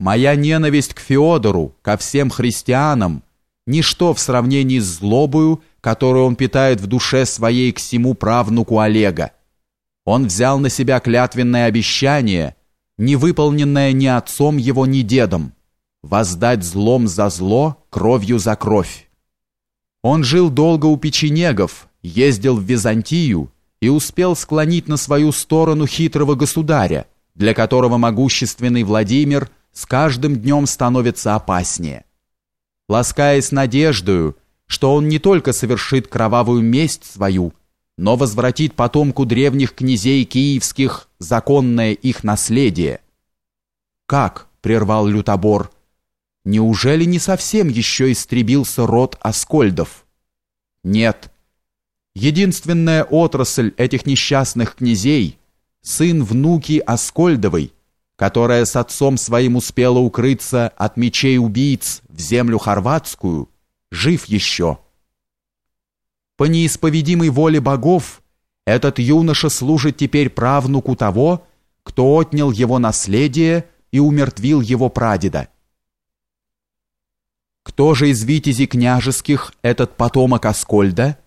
Моя ненависть к Феодору, ко всем христианам, ничто в сравнении с злобою, которую он питает в душе своей к всему правнуку Олега. Он взял на себя клятвенное обещание, не выполненное ни отцом его, ни дедом, воздать злом за зло, кровью за кровь. Он жил долго у печенегов, ездил в Византию и успел склонить на свою сторону хитрого государя, для которого могущественный Владимир – с каждым днем становится опаснее. Ласкаясь надеждою, что он не только совершит кровавую месть свою, но возвратит потомку древних князей киевских законное их наследие. «Как?» — прервал Лютобор. «Неужели не совсем еще истребился род Аскольдов?» «Нет. Единственная отрасль этих несчастных князей, сын внуки Аскольдовой, которая с отцом своим успела укрыться от мечей убийц в землю хорватскую, жив еще. По неисповедимой воле богов этот юноша служит теперь правнуку того, кто отнял его наследие и умертвил его прадеда. Кто же из витязей княжеских этот потомок Аскольда?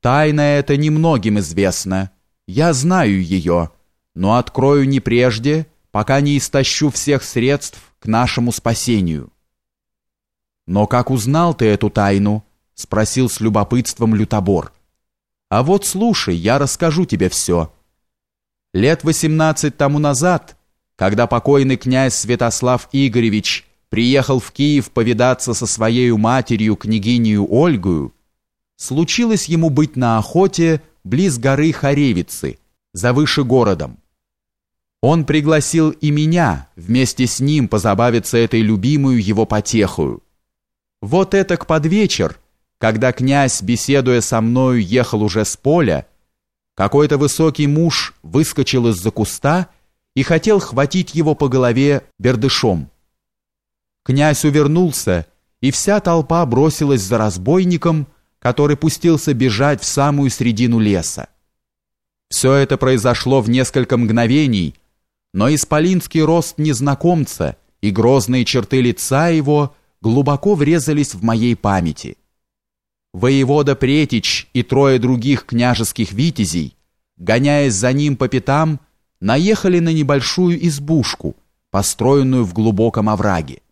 Тайна эта немногим известна. Я знаю ее, но открою не прежде, пока не истощу всех средств к нашему спасению. Но как узнал ты эту тайну? спросил с любопытством лютобор. А вот слушай, я расскажу тебе все. Лет восемнадцать тому назад, когда покойный князь Святослав Игоревич приехал в Киев повидаться со своей матерью княгинью Ольгою, случилось ему быть на охоте близ горы Харевицы, за выше городом. Он пригласил и меня вместе с ним позабавиться этой любимую его потехою. Вот это к под вечер, когда князь, беседуя со мною, ехал уже с поля, какой-то высокий муж выскочил из-за куста и хотел хватить его по голове бердышом. Князь увернулся, и вся толпа бросилась за разбойником, который пустился бежать в самую середину леса. Все это произошло в несколько мгновений, но исполинский рост незнакомца и грозные черты лица его глубоко врезались в моей памяти. Воевода Претич и трое других княжеских витязей, гоняясь за ним по пятам, наехали на небольшую избушку, построенную в глубоком овраге.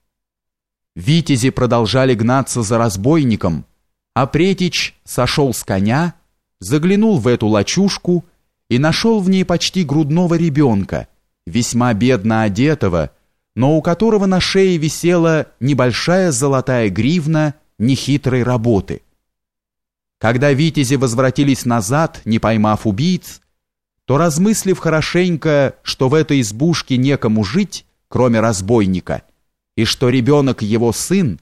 Витязи продолжали гнаться за разбойником, а Претич сошел с коня, заглянул в эту лачушку и нашел в ней почти грудного ребенка, весьма бедно одетого, но у которого на шее висела небольшая золотая гривна нехитрой работы. Когда витязи возвратились назад, не поймав убийц, то, размыслив хорошенько, что в этой избушке некому жить, кроме разбойника, и что ребенок его сын,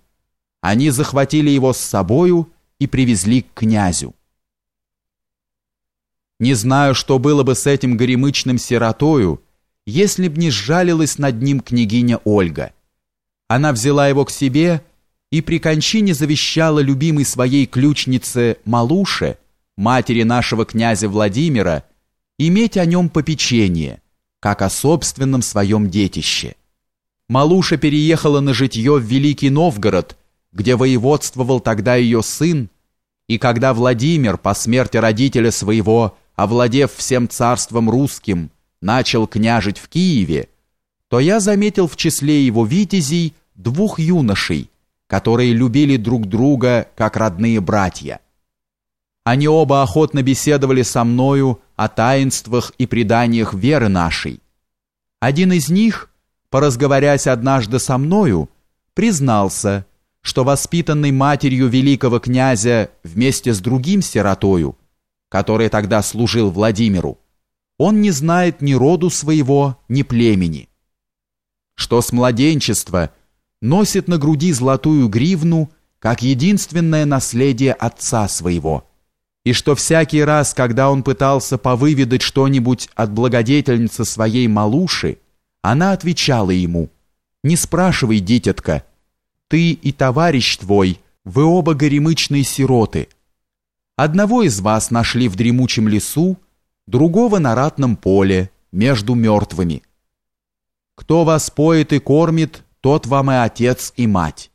они захватили его с собою и привезли к князю. Не знаю, что было бы с этим горемычным сиротою, если б не сжалилась над ним княгиня Ольга. Она взяла его к себе и при кончине завещала любимой своей ключнице Малуше, матери нашего князя Владимира, иметь о нем попечение, как о собственном своем детище. Малуша переехала на житье в Великий Новгород, где воеводствовал тогда ее сын, и когда Владимир по смерти родителя своего, овладев всем царством русским, начал княжить в Киеве, то я заметил в числе его витязей двух юношей, которые любили друг друга как родные братья. Они оба охотно беседовали со мною о таинствах и преданиях веры нашей. Один из них, поразговорясь однажды со мною, признался, что воспитанный матерью великого князя вместе с другим сиротою, который тогда служил Владимиру, он не знает ни роду своего, ни племени. Что с младенчества носит на груди золотую гривну, как единственное наследие отца своего, и что всякий раз, когда он пытался повыведать что-нибудь от благодетельницы своей малуши, она отвечала ему, «Не спрашивай, дитятка, ты и товарищ твой, вы оба горемычные сироты. Одного из вас нашли в дремучем лесу, другого на ратном поле, между мертвыми. Кто вас поет и кормит, тот вам и отец, и мать.